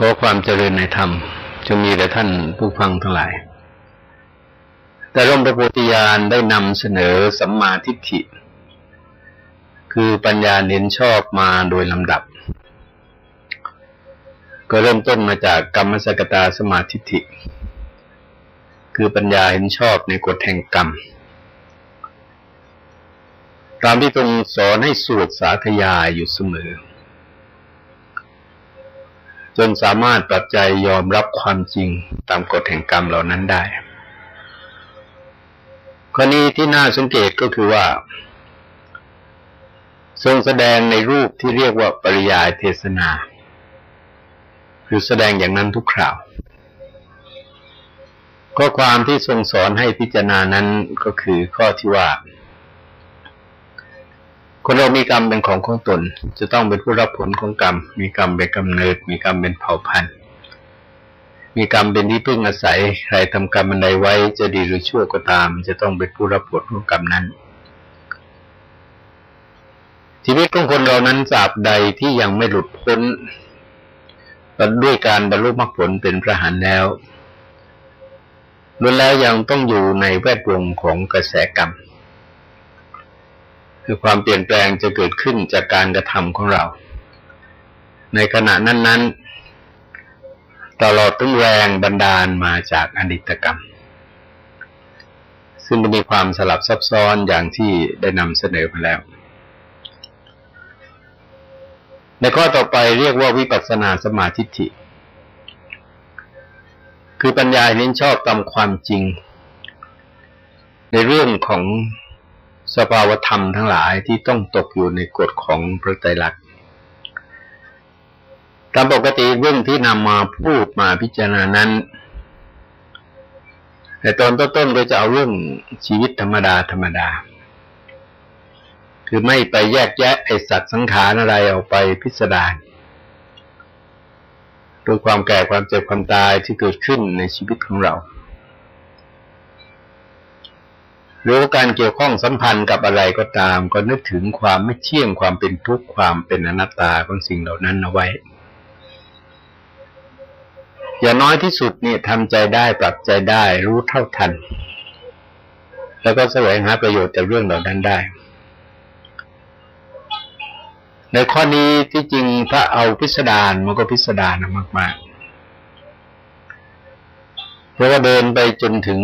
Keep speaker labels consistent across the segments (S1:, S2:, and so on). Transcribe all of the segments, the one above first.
S1: ขอความเจริญในธรรมจงมีแด่ท่านผู้ฟังทั้งหลาย แต่ร่มพระโพธิญาณได้นำเสนอสัมมาทิฏฐิ คือปัญญาเน้นชอบมาโดยลำดับ ก็เริ่มต้นมาจากกรรมสกตาสมาธิฏฐิ คือปัญญาเห็นชอบในกฎแห่งกรรม ตามที่ตรงสอนให้สวดสาธยายอยู่เสมอ จนสามารถปรับใจยอมรับความจริงตามกฎแห่งกรรมเหล่านั้นได้ข้อนี้ที่น่าสังเกตก็คือว่า ทรงแสดงในรูปที่เรียกว่าปริยายเทศนา คือแสดงอย่างนั้นทุกคราว ข้อความที่ทรงสอนให้พิจารณานั้นก็คือข้อที่ว่า คนเรามีกรรมเป็นของของตน จะต้องเป็นผู้รับผลของกรรม มีกรรมเป็นกำเนิด มีกรรมเป็นเผ่าพันธุ์ มีกรรมเป็นที่พึ่งอาศัย ใครทำกรรมอันใดไว้จะดีหรือชั่วก็ตาม จะต้องเป็นผู้รับผลของกรรมนั้น ชีวิตของคนเรานั้นสาบใดที่ยังไม่หลุดพ้นด้วยการบรรลุมรรคผลเป็นพระหันแล้วล้วนแล้วยังต้องอยู่ในแวดวงของกระแสกรรม คือความเปลี่ยนแปลงจะเกิดขึ้นจากการกระทำของเรา ในขณะนั้น ๆ ตลอดตั้งแรงบันดาลมาจากอนิจกรรม ซึ่งมีความสลับซับซ้อนอย่างที่ได้นำเสนอมาแล้ว ในข้อต่อไปเรียกว่าวิปัสสนาสมาธิฐิ คือปัญญาเน้นชอบตามความจริง ในเรื่องของ สภาวธรรมทั้งหลายที่ต้องตกอยู่ในกฎของพระไตรลักษณ์ตามปกติเรื่องที่นำมาพูดมาพิจารณานั้นแต่ตอนต้นๆเราจะเอาเรื่องชีวิตธรรมดาธรรมดา คือไม่ไปแยกแยะไอสัตว์สังขารอะไรออกไปพิสดารโดยความแก่ความเจ็บความตายที่เกิดขึ้นในชีวิตของเรา หรือการเกี่ยวข้องสัมพันธ์กับอะไรก็ตาม ก็นึกถึงความไม่เที่ยงความเป็นทุกข์ความเป็นอนัตตาของสิ่งเหล่านั้นเอาไว้ อย่างน้อยที่สุดเนี่ยทำใจได้ปรับใจได้รู้เท่าทัน แล้วก็แสวงหาประโยชน์จากเรื่องเหล่านั้นได้ ในข้อนี้ที่จริงถ้าเอาพิสดารมันก็พิสดารมากๆเพราะว่าเดินไปจนถึง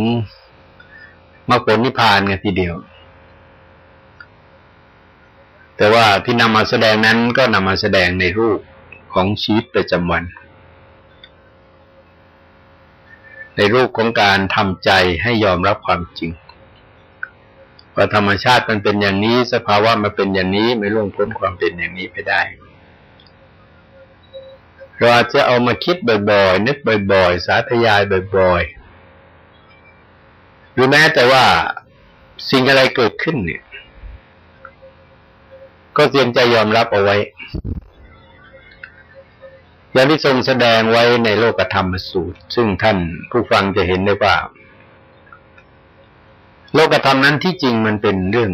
S1: มรรคผลนิพพานกันทีเดียว แต่ว่าที่นำมาแสดงนั้นก็นำมาแสดงในรูปของชีวิตประจำวัน ในรูปของการทำใจให้ยอมรับความจริงว่าธรรมชาติมันเป็นอย่างนี้ สภาวะมันเป็นอย่างนี้ไม่ล่วงพ้นความเป็นอย่างนี้ไปได้เราอาจจะเอามาคิดบ่อยๆนึกบ่อยๆ สาธยายบ่อยๆ หรือแม้แต่ว่าสิ่งอะไรเกิดขึ้นเนี่ย ก็เตรียมใจยอมรับเอาไว้อย่างที่ทรงแสดงไว้ในโลกธรรมสูตร ซึ่งท่านผู้ฟังจะเห็นได้ว่า โลกธรรมนั้นที่จริงมันเป็นเรื่อง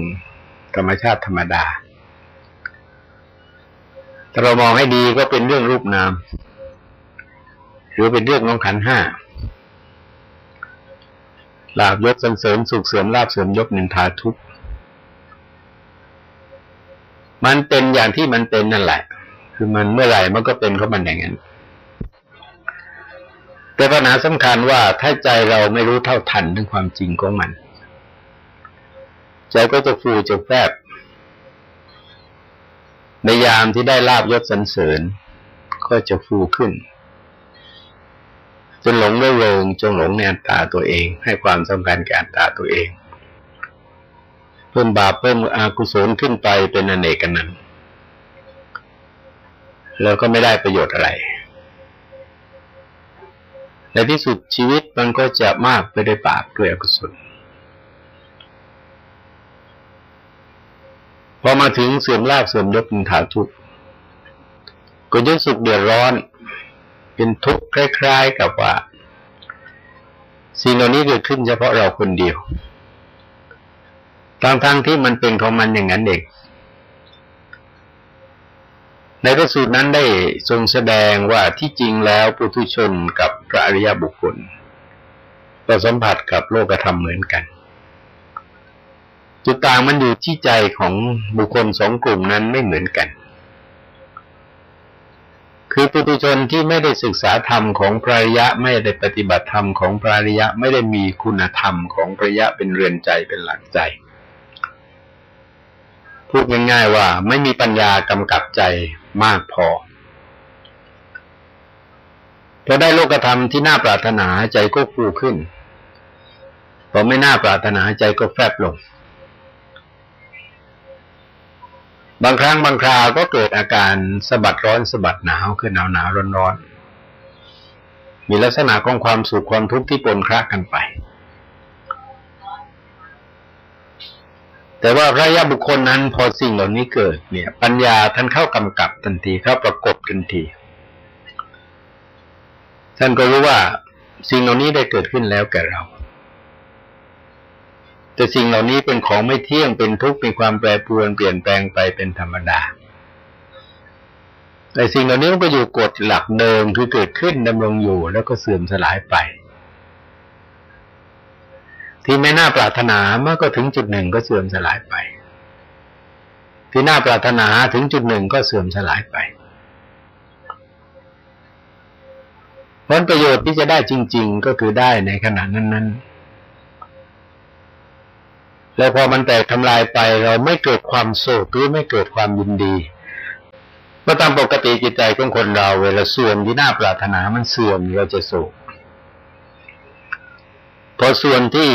S1: ธรรมชาติธรรมดาถ้าเรามองให้ดีก็เป็นเรื่องรูปนาม หรือเป็นเรื่องของขันห้า ลาบยศสันเสริญสุขเสริมลาบเสริมยศนินทาทุกมันเป็นอย่างที่มันเป็นนั่นแหละ คือมันเมื่อไหร่มันก็เป็นเขามันอย่างนั้นแต่ปัญหาสำคัญว่าถ้าใจเราไม่รู้เท่าทันถึงความจริงของมัน ใจก็จะฟูจะแฝบในยามที่ได้ลาบยศสันเสริญ ก็จะฟูขึ้น จนหลงเริงจนหลงในอัตตาตัวเอง ให้ความสำคัญแก่อัตตาตัวเอง เพิ่มบาปเพิ่มอากุศลขึ้นไปเป็นอเนกกันนั้นแล้วก็ไม่ได้ประโยชน์อะไร ในที่สุดชีวิตมันก็จะมากไปด้วยบาปด้วยอกุศลพอมาถึงเสื่อมลาบเสื่อมยศเป็นฐานทุกข์ก็ยิ่งสุขเดือดร้อน เป็นทุกข์คล้าย ๆ กับว่า สิ่งเหล่านี้เกิดขึ้นเฉพาะเราคนเดียวทั้งๆทที่มันเป็นของมันอย่างนั้นเองในพระสูตรนั้นได้ทรงแสดงว่าที่จริงแล้วปุถุชนกับพระอริยบุคคลก็สัมผัสกับโลกธรรมเหมือนกัน จุดต่างมันอยู่ที่ใจของบุคคลสองกลุ่มนั้นไม่เหมือนกัน คือปุถุชนที่ไม่ได้ศึกษาธรรมของพระริยะไม่ได้ปฏิบัติธรรมของพระริยะไม่ได้มีคุณธรรมของพระอริยะเป็นเรือนใจเป็นหลักใจ พูดง่ายๆว่าไม่มีปัญญากำกับใจมากพอพอได้โลกธรรมที่น่าปรารถนาใจก็ฟูขึ้นพอไม่น่าปรารถนาใจก็แฟบลง บางครั้งบางคราวก็เกิดอาการสะบัดร้อนสะบัดหนาวคือหนาวหนาวร้อนร้อนมีลักษณะของความสุขความทุกข์ที่ปนครากันไป แต่ว่าพระยาบุคคลนั้นพอสิ่งเหล่านี้เกิด เนี่ย ปัญญาท่านเข้ากำกับทันทีเข้าประกบทันที ท่านก็รู้ว่าสิ่งเหล่านี้ได้เกิดขึ้นแล้วแก่เรา แต่สิ่งเหล่านี้เป็นของไม่เที่ยงเป็นทุกข์เป็นความแปรปรวนเปลี่ยนแปลงไปเป็นธรรมดาแต่สิ่งเหล่านี้มันก็อยู่กฎหลักเดิมคือเกิดขึ้นดำรงอยู่แล้วก็เสื่อมสลายไป ที่ไม่น่าปรารถนาเมื่อก็ถึงจุดหนึ่งก็เสื่อมสลายไป ที่น่าปรารถนาถึงจุดหนึ่งก็เสื่อมสลายไปผลประโยชน์ที่จะได้จริง ๆ ก็คือได้ในขณะนั้นๆ แล้วพอมันแตกทำลายไปเราไม่เกิดความโศกหรือไม่เกิดความยินดีเพราะตามปกติจิตใจของคนเราเวลาเสื่อมที่น่าปรารถนามันเสื่อมเราจะโศกพอส่วนที่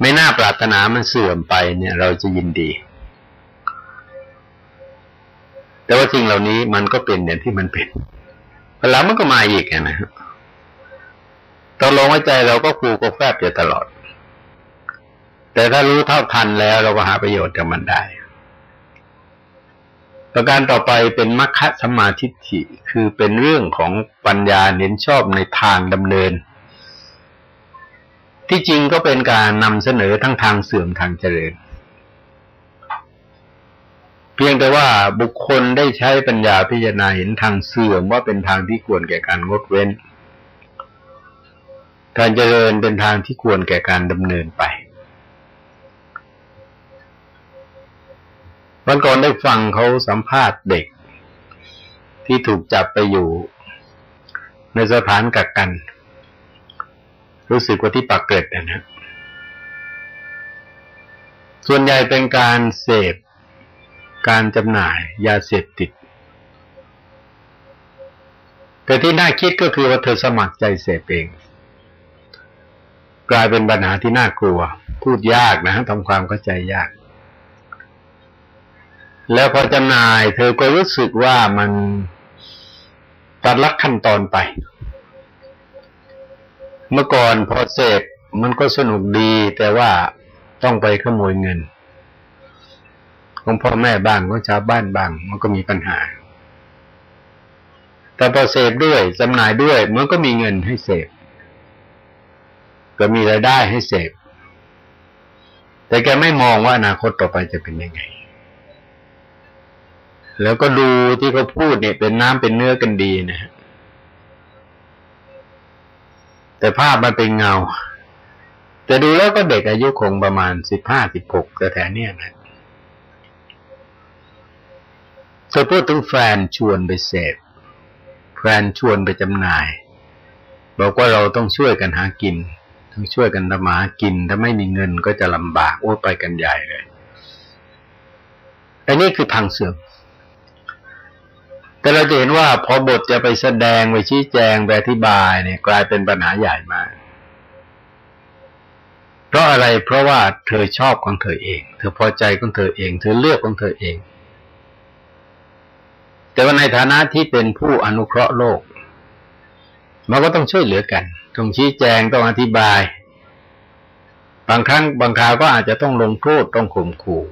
S1: ไม่น่าปรารถนามันเสื่อมไปเนี่ย เราจะยินดี แต่ว่าสิ่งเหล่านี้มันก็เป็นอย่างที่มันเป็นแล้วมันก็มาอีกนะฮะตอนลงไว้ใจเราก็คูก็แฟบอยู่ตลอด แต่ถ้ารู้เท่าทันแล้วเราก็หาประโยชน์จากมันได้ ประการต่อไปเป็นมัคคะสมาธิฐิคือเป็นเรื่องของปัญญาเน้นชอบในทางดำเนิน ที่จริงก็เป็นการนำเสนอทั้งทางเสื่อมทางเจริญ เพียงแต่ว่าบุคคลได้ใช้ปัญญาพิจารณาเห็นทางเสื่อมว่าเป็นทางที่ควรแก่การงดเว้นทางเจริญเป็นทางที่ควรแก่การดำเนินไป วันก่อนได้ฟังเขาสัมภาษณ์เด็ก ที่ถูกจับไปอยู่ในสถานกักกัน รู้สึกว่าที่ปากเกิดนะ ส่วนใหญ่เป็นการเสพการจำหน่ายยาเสพติด แต่ที่น่าคิดก็คือว่าเธอสมัครใจเสพเอง กลายเป็นปัญหาที่น่ากลัว พูดยากนะทำความเข้าใจยาก แล้วพอจำหน่าย เธอก็รู้สึกว่ามันตัดลักขั้นตอนไป เมื่อก่อนพอเสพมันก็สนุกดี แต่ว่าต้องไปขโมยเงิน ของพ่อแม่บ้างของชาวบ้านบ้าง มันก็มีปัญหา แต่พอเสพด้วยจำหน่ายด้วย มันก็มีเงินให้เสพก็มีรายได้ให้เสพ แต่แกไม่มองว่าอนาคตต่อไปจะเป็นยังไง แล้วก็ดูที่เขาพูดเนี่ยเป็นน้ำเป็นเนื้อกันดีนะแต่ภาพมันเป็นเงา แต่ดูแล้วก็เด็กอายุคงประมาณสิบห้าสิบหกแต่แถวเนี้ยนะเธอพูดถึงแฟนชวนไปเสพแฟนชวนไปจำหน่าย บอกว่าเราต้องช่วยกันหากิน ต้องช่วยกันทำมาหากิน ถ้าไม่มีเงินก็จะลำบากโอ้ไปกันใหญ่เลยอันนี้คือทางเสื่อม แต่เราจะเห็นว่าพอบทจะไปแสดงไปชี้แจงไปอธิบายเนี่ยกลายเป็นปัญหาใหญ่มาก เพราะอะไรเพราะว่าเธอชอบของเธอเอง เธอพอใจของเธอเอง เธอเลือกของเธอเอง แต่ว่าในฐานะที่เป็นผู้อนุเคราะห์โลกมันก็ต้องช่วยเหลือกันต้องชี้แจงต้องอธิบาย บางครั้งบางคราวก็อาจจะต้องลงโทษต้องข่มขู่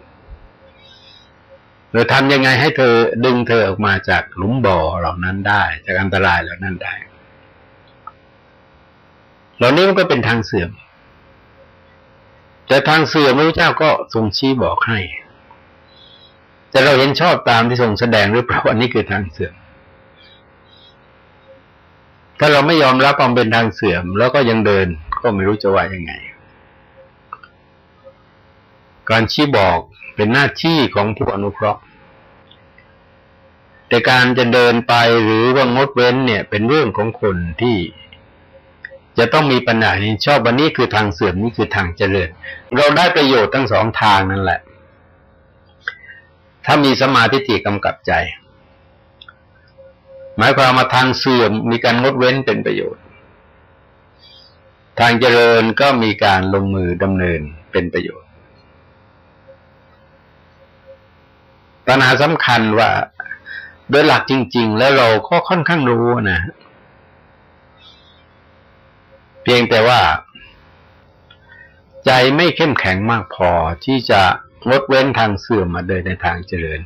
S1: หรือทำยังไงให้เธอดึงเธอออกมาจากหลุมบ่อเหล่านั้นได้ จากอันตรายเหล่านั้นได้ เหล่านี้มันก็เป็นทางเสื่อม แต่ทางเสื่อมพระเจ้าก็ทรงชี้บอกให้ แต่เราเห็นชอบตามที่ทรงแสดงหรือเปล่าอันนี้คือทางเสื่อม ถ้าเราไม่ยอมรับความเป็นทางเสื่อม แล้วก็ยังเดินก็ไม่รู้จะว่ายังไง การชี้บอก เป็นหน้าที่ของผู้อนุเคราะห์ แต่การจะเดินไปหรือว่างดเว้นเนี่ย เป็นเรื่องของคนที่จะต้องมีปัญหานี้ชอบวันนี้คือทางเสื่อมนี่คือทางเจริญ เราได้ประโยชน์ทั้งสองทางนั่นแหละ ถ้ามีสมาธิจิกำกับใจ หมายความมาทางเสื่อมมีการงดเว้นเป็นประโยชน์ ทางเจริญก็มีการลงมือดำเนินเป็นประโยชน์ ปัญหาสำคัญว่า โดยหลักจริง ๆ แล้วเราก็ค่อนข้างรู้นะเพียงแต่ว่า ใจไม่เข้มแข็งมากพอที่จะงดเว้นทางเสื่อมมาเดินในทางเจริญ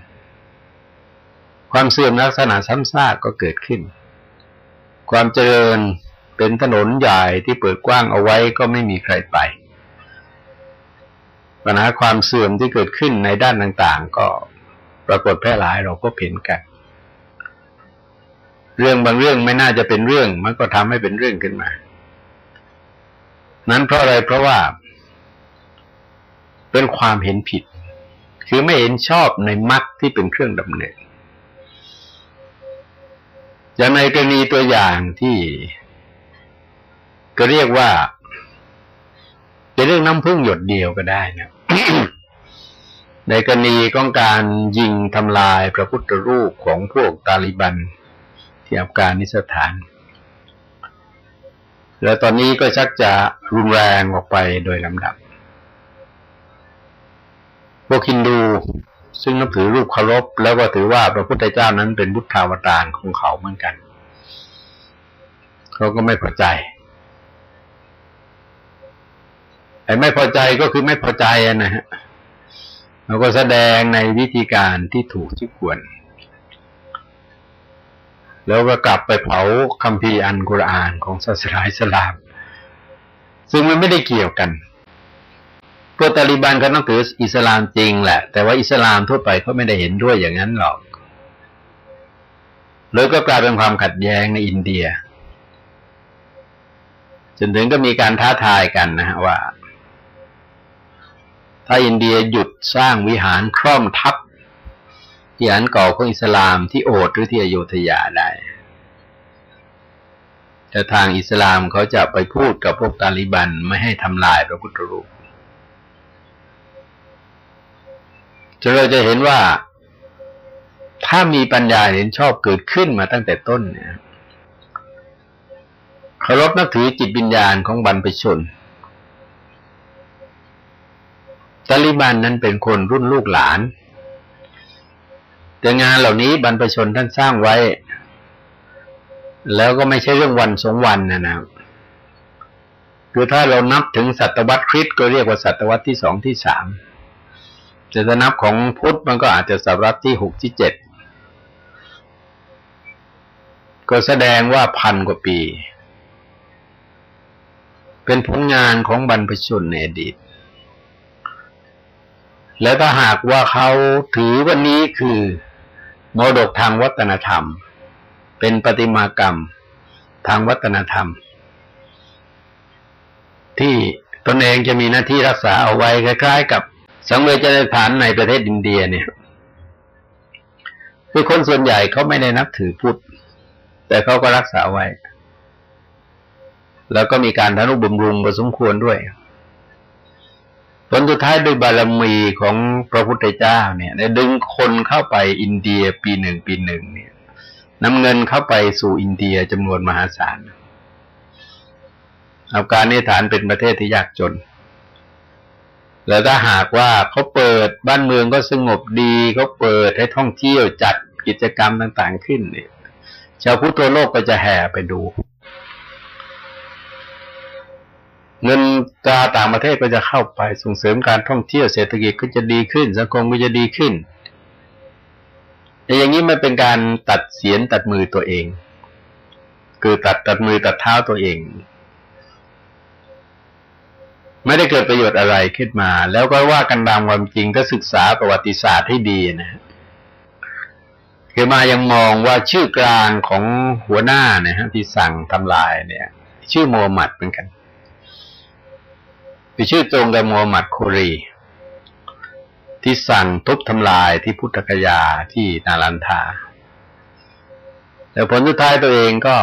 S1: ความเสื่อมลักษณะซ้ำซากก็เกิดขึ้น ความเจริญเป็นถนนใหญ่ที่เปิดกว้างเอาไว้ก็ไม่มีใครไปปัญหาความเสื่อมที่เกิดขึ้นในด้านต่าง ๆ ก็ ปรากฏแพร่หลายเราก็เห็นกัน เรื่องบางเรื่องไม่น่าจะเป็นเรื่อง มันก็ทำให้เป็นเรื่องขึ้นมา นั้นเพราะอะไรเพราะว่า เป็นความเห็นผิด คือไม่เห็นชอบในมรรคที่เป็นเครื่องดำเนินจะในกรณีตัวอย่างที่ก็เรียกว่า จะเรื่องน้ำพึ่งหยดเดียวก็ได้นะ ในกรณีของการยิงทำลายพระพุทธรูปของพวกตาลิบันที่อัฟกานิสถาน แล้วตอนนี้ก็ชักจะรุนแรงออกไปโดยลำดับ พวกฮินดูซึ่งนับถือรูปเคารพแล้วก็ถือว่าพระพุทธเจ้านั้นเป็นบุตราวตารของเขาเหมือนกัน เขาก็ไม่พอใจไอ้ไม่พอใจก็คือไม่พอใจนะฮะ แล้วก็แสดงในวิธีการที่ถูกที่ควร แล้วก็กลับไปเผาคัมภีร์อันกุรอานของศาสนาอิสลาม ซึ่งมันไม่ได้เกี่ยวกันพวกตาลิบันเขาต้องถืออิสลามจริงแหละ แต่ว่าอิสลามทั่วไปเขาไม่ได้เห็นด้วยอย่างนั้นหรอกเลยก็กลายเป็นความขัดแย้งในอินเดีย จนถึงก็มีการท้าทายกันนะฮะว่า ถ้าอินเดียหยุดสร้างวิหารคร่อมทับที่อันเก่าของอิสลามที่โอดหรือที่อโยธยาได้แต่ทางอิสลามเขาจะไปพูดกับพวกตาลิบันไม่ให้ทำลายพระพุทธรูปจะเราจะเห็นว่า ถ้ามีปัญญาเห็นชอบเกิดขึ้นมาตั้งแต่ต้นเนี่ยเคารพนับถือจิตวิญญาณของบรรพชน ตาลิบันนั้นเป็นคนรุ่นลูกหลาน แต่งานเหล่านี้บรรพชนท่านสร้างไว้ แล้วก็ไม่ใช่เรื่องวันสองวันนะนะคือถ้าเรานับถึงศตวรรษคริสต์ก็เรียกว่าศตวรรษที่สองที่สามจะจะนับของพุทธมันก็อาจจะศตวรรษที่หกที่เจ็ดก็แสดงว่าพันกว่าปี เป็นผลงานของบรรพชนในอดีต และถ้าหากว่าเขาถือวันนี้คือมรดกทางวัฒนธรรม เป็นปฏิมากรรมทางวัฒนธรรม ที่ตนเองจะมีหน้าที่รักษาเอาไว้คล้ายๆ กับสังเวชสถานในประเทศอินเดียเนี่ยคือคนส่วนใหญ่เขาไม่ได้นับถือพุทธแต่เขาก็รักษาไว้ แล้วก็มีการทนุบำรุงพอสมควรด้วย ผลสุดท้ายด้วยบารมีของพระพุทธเจ้าเนี่ยได้ดึงคนเข้าไปอินเดียปีหนึ่งปีหนึ่งเนี่ยนำเงินเข้าไปสู่อินเดียจำนวนมหาศาลอัฟกานิสถานเป็นประเทศที่ยากจน แล้วถ้าหากว่าเขาเปิดบ้านเมืองก็สงบดีเขาเปิดให้ท่องเที่ยวจัดกิจกรรมต่างๆขึ้นเนี่ยชาวพุทธโลกก็จะแห่ไปดู เงินตราต่างประเทศก็จะเข้าไปส่งเสริมการท่องเที่ยวเศรษฐกิจก็จะดีขึ้น สังคมก็จะดีขึ้น แต่อย่างนี้มันเป็นการตัดเสียนตัดมือตัวเอง คือตัดตัดมือตัดเท้าตัวเอง ไม่ได้เกิดประโยชน์อะไรขึ้นมา แล้วก็ว่ากันตามความจริงก็ศึกษาประวัติศาสตร์ให้ดีนะคือมายังมองว่าชื่อกลางของหัวหน้าเนี่ยฮะที่สั่งทำลายเนี่ย ชื่อโมฮัมหมัดเหมือนกัน คือชื่อตรงกับโมฮัมหมัดโครี ที่สั่งทุบทำลายที่พุทธคยาที่นาลันทา แต่ผลสุดท้ายตัวเองก็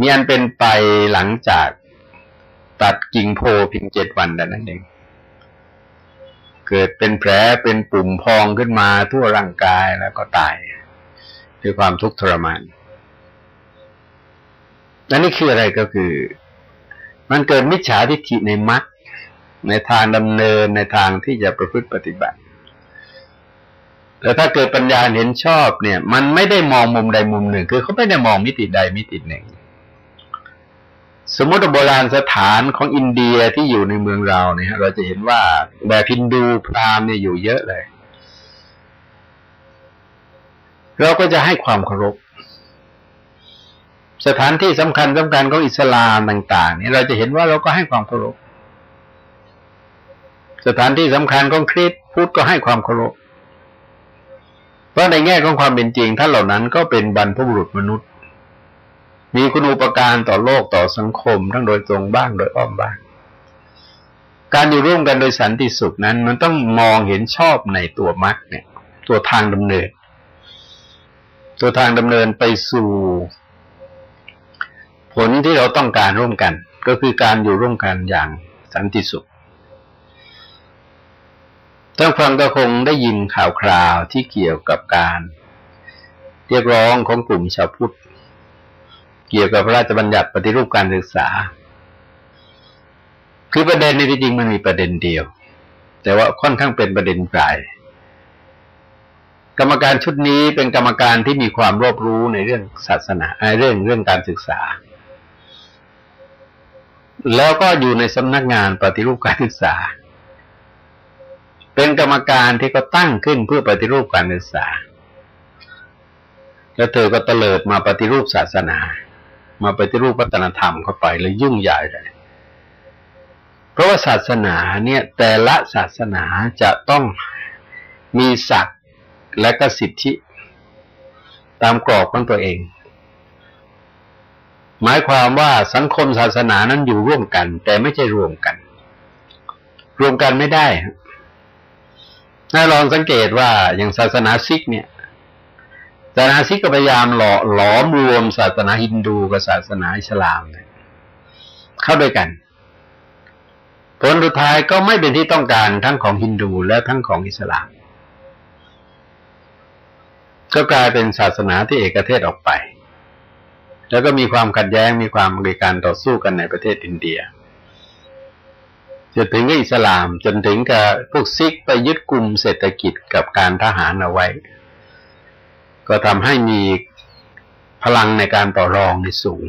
S1: มีอันเป็นไปหลังจากตัดกิ่งโพเพียงเจ็ดวันแต่นั้นเอง เกิดเป็นแผลเป็นปุ่มพองขึ้นมาทั่วร่างกายแล้วก็ตายด้วยความทุกข์ทรมานและนี่คืออะไรก็คือ มันเกิดมิจฉาทิฏฐิในมัดในทางดำเนินในทางที่จะประพฤติปฏิบัติแล้วถ้าเกิดปัญญาเห็นชอบเนี่ย มันไม่ได้มองมุมใดมุมหนึ่ง คือเขาไม่ได้มองมิติใดมิติหนึ่ง สมมติโบราณสถานของอินเดียที่อยู่ในเมืองเราเนี่ยเราจะเห็นว่าแบบพินดูพราหมณ์เนี่ยอยู่เยอะเลย เราก็จะให้ความเคารพ สถานที่สำคัญสำคัญของอิสลามต่าง ๆ เนี่ยเราจะเห็นว่าเราก็ให้ความเคารพสถานที่สำคัญของคริสต์พุทธก็ให้ความเคารพเพราะในแง่ของความเป็นจริงท่านเหล่านั้นก็เป็นบรรพบุรุษมนุษย์ มีคุณอุปการต่อโลกต่อสังคม ทั้งโดยตรงบ้างโดยอ้อมบ้าง การอยู่ร่วมกันโดยสันติสุขนั้น มันต้องมองเห็นชอบในตัวมรรคเนี่ย ตัวทางดำเนิน ตัวทางดำเนินไปสู่ ผลที่เราต้องการร่วมกัน ก็คือการอยู่ร่วมกันอย่างสันติสุขท่านฟังก็คงได้ยินข่าวคราวที่เกี่ยวกับการเรียกร้องของกลุ่มชาวพุทธเกี่ยวกับพระราชบัญญัติปฏิรูปการศึกษา คือประเด็นในที่จริงมันมีประเด็นเดียว แต่ว่าค่อนข้างเป็นประเด็นใหญ่กรรมการชุดนี้เป็นกรรมการที่มีความรอบรู้ในเรื่องศาสนาเรื่องเรื่องการศึกษา แล้วก็อยู่ในสำนักงานปฏิรูปการศึกษา เป็นกรรมการที่ก็ตั้งขึ้นเพื่อปฏิรูปการศึกษา แล้วเธอก็เตลิดมาปฏิรูปศาสนา มาปฏิรูปวัฒนธรรมเข้าไปเลยยุ่งใหญ่เลยเพราะว่าศาสนาเนี่ยแต่ละศาสนาจะต้องมีศักดิ์และก็สิทธิ ตามกรอบของตัวเอง หมายความว่าสังคมศาสนานั้นอยู่ร่วมกัน แต่ไม่ใช่รวมกัน รวมกันไม่ได้ถ้าลองสังเกตว่าอย่างศาสนาซิกเนี่ยศาสนาซิกก็พยายามหล่อหลอมรวมศาสนาฮินดูกับศาสนาอิสลามเนี่ยเข้าด้วยกัน ผลสุดท้ายก็ไม่เป็นที่ต้องการทั้งของฮินดูและทั้งของอิสลาม ก็กลายเป็นศาสนาที่เอกเทศออกไป แล้วก็มีความขัดแย้งมีความมีการต่อสู้กันในประเทศอินเดียจนถึงกับอิสลามจนถึงกับพวกซิกไปยึดกลุ่มเศรษฐกิจกับการทหารเอาไว้ ก็ทำให้มีพลังในการต่อรองในสูง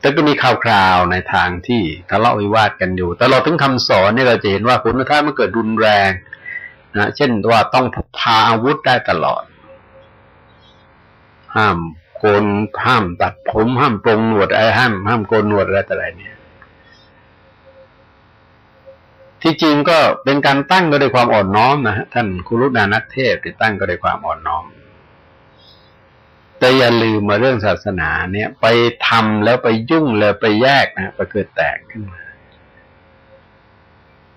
S1: แต่ก็มีข่าวคราวในทางที่ทะเลาะวิวาทกันอยู่ แตลอดถึงคำสอนนี่เราจะเห็นว่าผลท้ายมันเกิดรุนแรงนะเช่นว่าต้องพกพาอาวุธได้ตลอด ห้าม โกนห้ามตัดผมห้ามปรงหนวดอะไรห้ามห้ามโกนหนวดอะไรต่อะไรเนี่ย ที่จริงก็เป็นการตั้งก็ด้วยความอ่อนน้อมนะฮะท่านคุรุนานักเทศที่ตั้งก็ด้วยความอ่อนน้อม แต่อย่าลืมมาเรื่องศาสนาเนี่ย ไปทำแล้วไปยุ่งแล้วไปแยกนะไปเกิดแตกขึ้นมา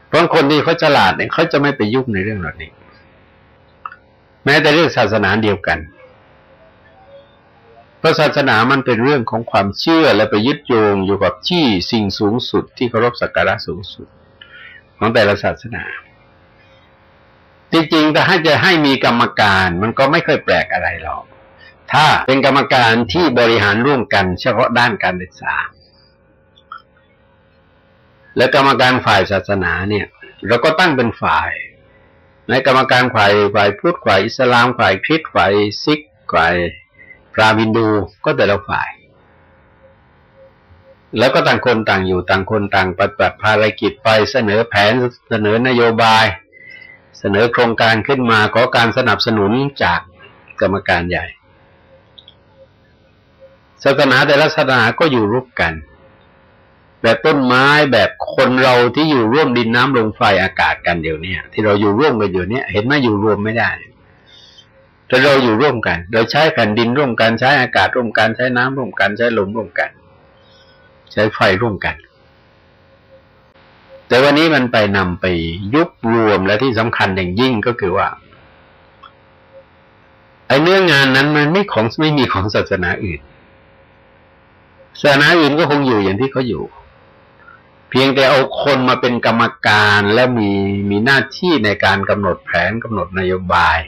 S1: เพราะคนที่เขาฉลาดเนี่ยเขาจะไม่ไปยุ่งในเรื่องเหล่านี้ แม้แต่เรื่องศาสนาเดียวกันเพราะศาสนามันเป็นเรื่องของความเชื่อและไปยึดโยงอยู่กับที่สิ่งสูงสุดที่เคารพสักการะสูงสุด ของแต่ละศาสนา จริงๆแต่ให้จะให้มีกรรมการมันก็ไม่ค่อยแปลกอะไรหรอก ถ้าเป็นกรรมการที่บริหารร่วมกันเฉพาะด้านการศึกษา และกรรมการฝ่ายศาสนาเนี่ย เราก็ตั้งเป็นฝ่าย ในกรรมการฝ่ายฝ่ายพุทธฝ่ายอิสลามฝ่ายคริสต์ฝ่ายซิกฝ่าย พราวินดูก็แต่ละฝ่าย แล้วก็ต่างคนต่างอยู่ต่างคนต่างปฏิบัติภารกิจไปเสนอแผนเสนอนโยบาย เสนอโครงการขึ้นมาขอการสนับสนุนจากกรรมการใหญ่ ศาสนาแต่ละศาสนาก็อยู่ร่วมกัน แบบต้นไม้แบบคนเราที่อยู่ร่วมดินน้ำลมไฟอากาศกันเดี๋ยวนี้ที่เราอยู่ร่วมกันอยู่เนี่ยเห็นไหมอยู่รวมไม่ได้ แต่เราอยู่ร่วมกัน เราใช้แผ่นดินร่วมกันใช้อากาศร่วมกันใช้น้ำร่วมกันใช้ลมร่วมกัน ใช้ไฟร่วมกัน แต่วันนี้มันไปนำไปยุบรวมและที่สำคัญอย่างยิ่งก็คือว่าไอ้เนื้องานนั้นมันไม่ของไม่มีของศาสนาอื่น ศาสนาอื่นก็คงอยู่อย่างที่เขาอยู่ เพียงแต่เอาคนมาเป็นกรรมการและมีมีหน้าที่ในการกำหนดแผนกำหนดนโยบาย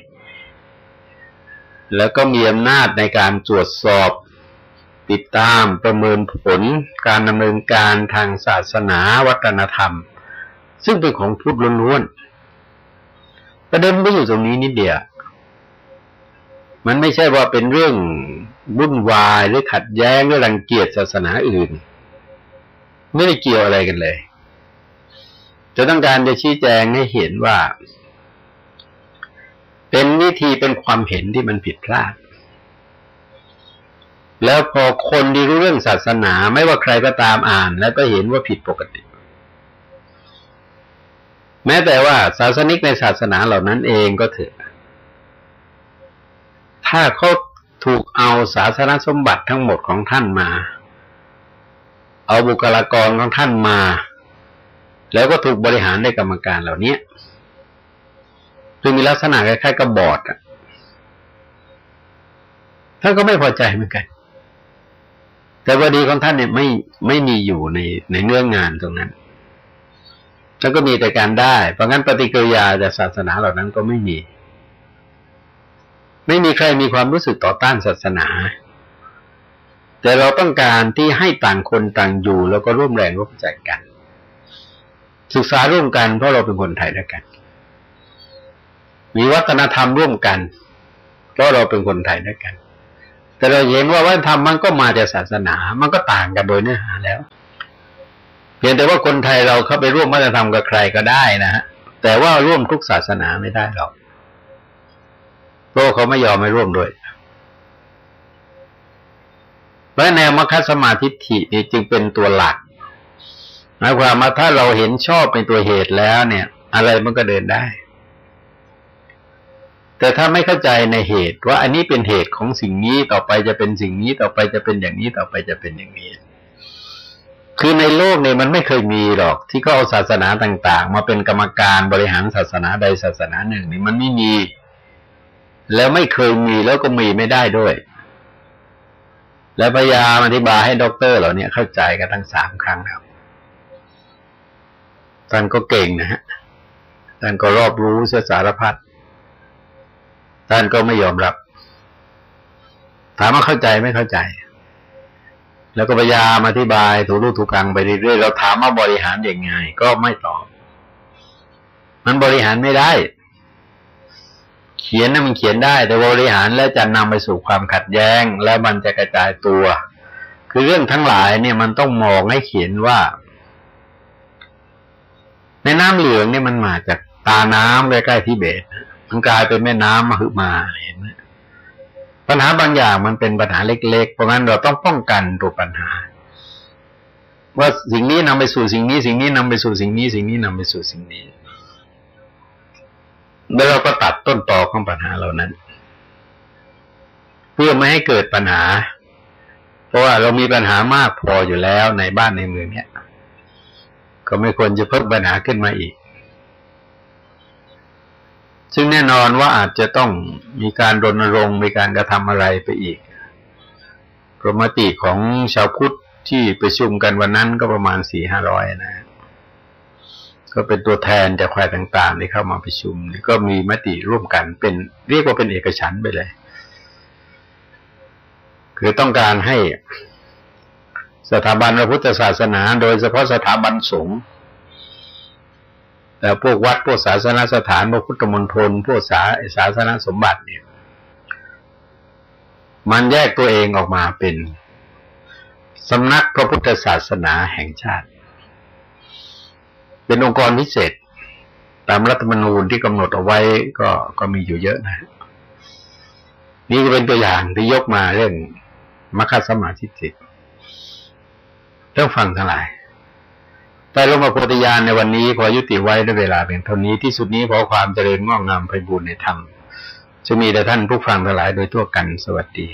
S1: แล้วก็มีอำนาจในการตรวจสอบ ติดตามประเมินผล การดำเนินการทางศาสนาวัฒนธรรม ซึ่งเป็นของพุทธล้วนๆประเด็นไม่อยู่ตรงนี้นิดเดียวมันไม่ใช่ว่าเป็นเรื่องวุ่นวายหรือขัดแย้งหรือรังเกียจศาสนาอื่น ไม่ได้เกี่ยวอะไรกันเลย จะต้องการจะชี้แจงให้เห็นว่า เป็นวิธีเป็นความเห็นที่มันผิดพลาด แล้วพอคนที่รู้เรื่องศาสนาไม่ว่าใครก็ตามอ่าน แล้วก็เห็นว่าผิดปกติ แม้แต่ว่าศาสนิกในศาสนาเหล่านั้นเองก็เถอะถ้าเขาถูกเอาศาสนสมบัติทั้งหมดของท่านมา เอาบุคลากรของท่านมา แล้วก็ถูกบริหารในกรรมการเหล่านี้ คือมีลักษณะคล้ายๆกับบอดอะท่านก็ไม่พอใจเหมือนกัน แต่วดีของท่านเนี่ยไม่ไม่มีอยู่ในในเรื่องงานตรงนั้นท่านก็มีแต่การได้ เพราะงั้นปฏิกิริยาจากศาสนาเหล่านั้นก็ไม่มี ไม่มีใครมีความรู้สึกต่อต้านศาสนา แต่เราต้องการที่ให้ต่างคนต่างอยู่ แล้วก็ร่วมแรงร่วมใจกัน ศึกษาร่วมกันเพราะเราเป็นคนไทยด้วยกัน มีวัฒนธรรมร่วมกัน เพราะเราเป็นคนไทยด้วยกัน แต่เราเห็นว่าวัฒนธรรมมันก็มาจากศาสนา มันก็ต่างกันโดยเนื้อหาแล้วเพียงแต่ว่าคนไทยเราเข้าไปร่วมวัฒนธรรมกับใครก็ได้นะฮะแต่ว่าร่วมทุกศาสนาไม่ได้หรอกเพราะเขาไม่ยอมไม่ร่วมด้วยและแนวมรรคสมาธิฐินี่จึงเป็นตัวหลักหมายความว่าถ้าเราเห็นชอบเป็นตัวเหตุแล้วเนี่ย อะไรมันก็เดินได้ แต่ถ้าไม่เข้าใจในเหตุ ว่าอันนี้เป็นเหตุของสิ่งนี้ต่อไปจะเป็นสิ่งนี้ต่อไปจะเป็นอย่างนี้ต่อไปจะเป็นอย่างนี้ คือในโลกเนี่ยมันไม่เคยมีหรอก ที่ก็เอาศาสนาต่าง ๆ มาเป็นกรรมการบริหารศาสนาใดศาสนาหนึ่งนี่มันไม่มี แล้วไม่เคยมีแล้วก็มีไม่ได้ด้วย แล้วพยายามอธิบายให้ด็อกเตอร์เหล่านี้เข้าใจกันทั้งสามครั้งครับท่านก็เก่งนะฮะท่านก็รอบรู้เสสารพัด ท่านก็ไม่ยอมรับ ถามว่าเข้าใจไม่เข้าใจ แล้วก็พยายามอธิบายถูรูถูกกลางไปเรื่อยๆเราถามว่าบริหารอย่างไง ก็ไม่ตอบ มันบริหารไม่ได้ เขียนนะมันเขียนได้ แต่บริหารแล้วจะนำไปสู่ความขัดแย้ง แล้วมันจะกระจายตัว คือเรื่องทั้งหลายเนี่ยมันต้องมองให้เขียนว่า ในน้ำเหลืองเนี่ยมันมาจากตาน้ำใกล้ๆทิเบต มันกลายเป็นแม่น้ำมหึมาเห็นไหมปัญหาบางอย่างมันเป็นปัญหาเล็ก ๆ เพราะงั้นเราต้องป้องกันตัวปัญหา ว่าสิ่งนี้นำไปสู่สิ่งนี้ สิ่งนี้นำไปสู่สิ่งนี้ สิ่งนี้นำไปสู่สิ่งนี้แล้วเราก็ตัดต้นตอของปัญหาเหล่านั้น เพื่อไม่ให้เกิดปัญหา เพราะว่าเรามีปัญหามากพออยู่แล้วในบ้านในเมืองเนี้ยก็ไม่ควรจะเพิ่มปัญหาขึ้นมาอีก ซึ่งแน่นอนว่าอาจจะต้องมีการรณรงค์มีการกระทำอะไรไปอีกปรมติของชาวพุทธที่ไปชุมกันวันนั้นก็ประมาณสี่ห้าร้อยนะ ก็เป็นตัวแทนจากฝ่ายต่างๆที่เข้ามาประชุมก็มีมติร่วมกันเป็นเรียกว่าเป็นเอกฉันไปเลย คือต้องการให้สถาบันพระพุทธศาสนา โดยเฉพาะสถาบันสงฆ์ แต่พวกวัดพวกศาสนาสถานพวกพุทธมณฑลพวกศาศาสนาสมบัติเนี่ย มันแยกตัวเองออกมาเป็นสำนักพระพุทธศาสนาแห่งชาติ เป็นองค์กรพิเศษ ตามรัฐธรรมนูญที่กำหนดเอาไว้ก็ก็มีอยู่เยอะนะ นี่จะเป็นตัวอย่างที่ยกมาเรื่องมัคคสมาธิจิตเรื่องฟังทั้งหลาย แต่ลงมาโพธิญาณในวันนี้ขอยุติไว้ด้วยเวลาเพียงเท่านี้ที่สุดนี้ขอความเจริญงอกงามไปบูรณนธรรมจะมีแต่ท่านผู้ฟังทั้งหลายโดยทั่วกันสวัสดี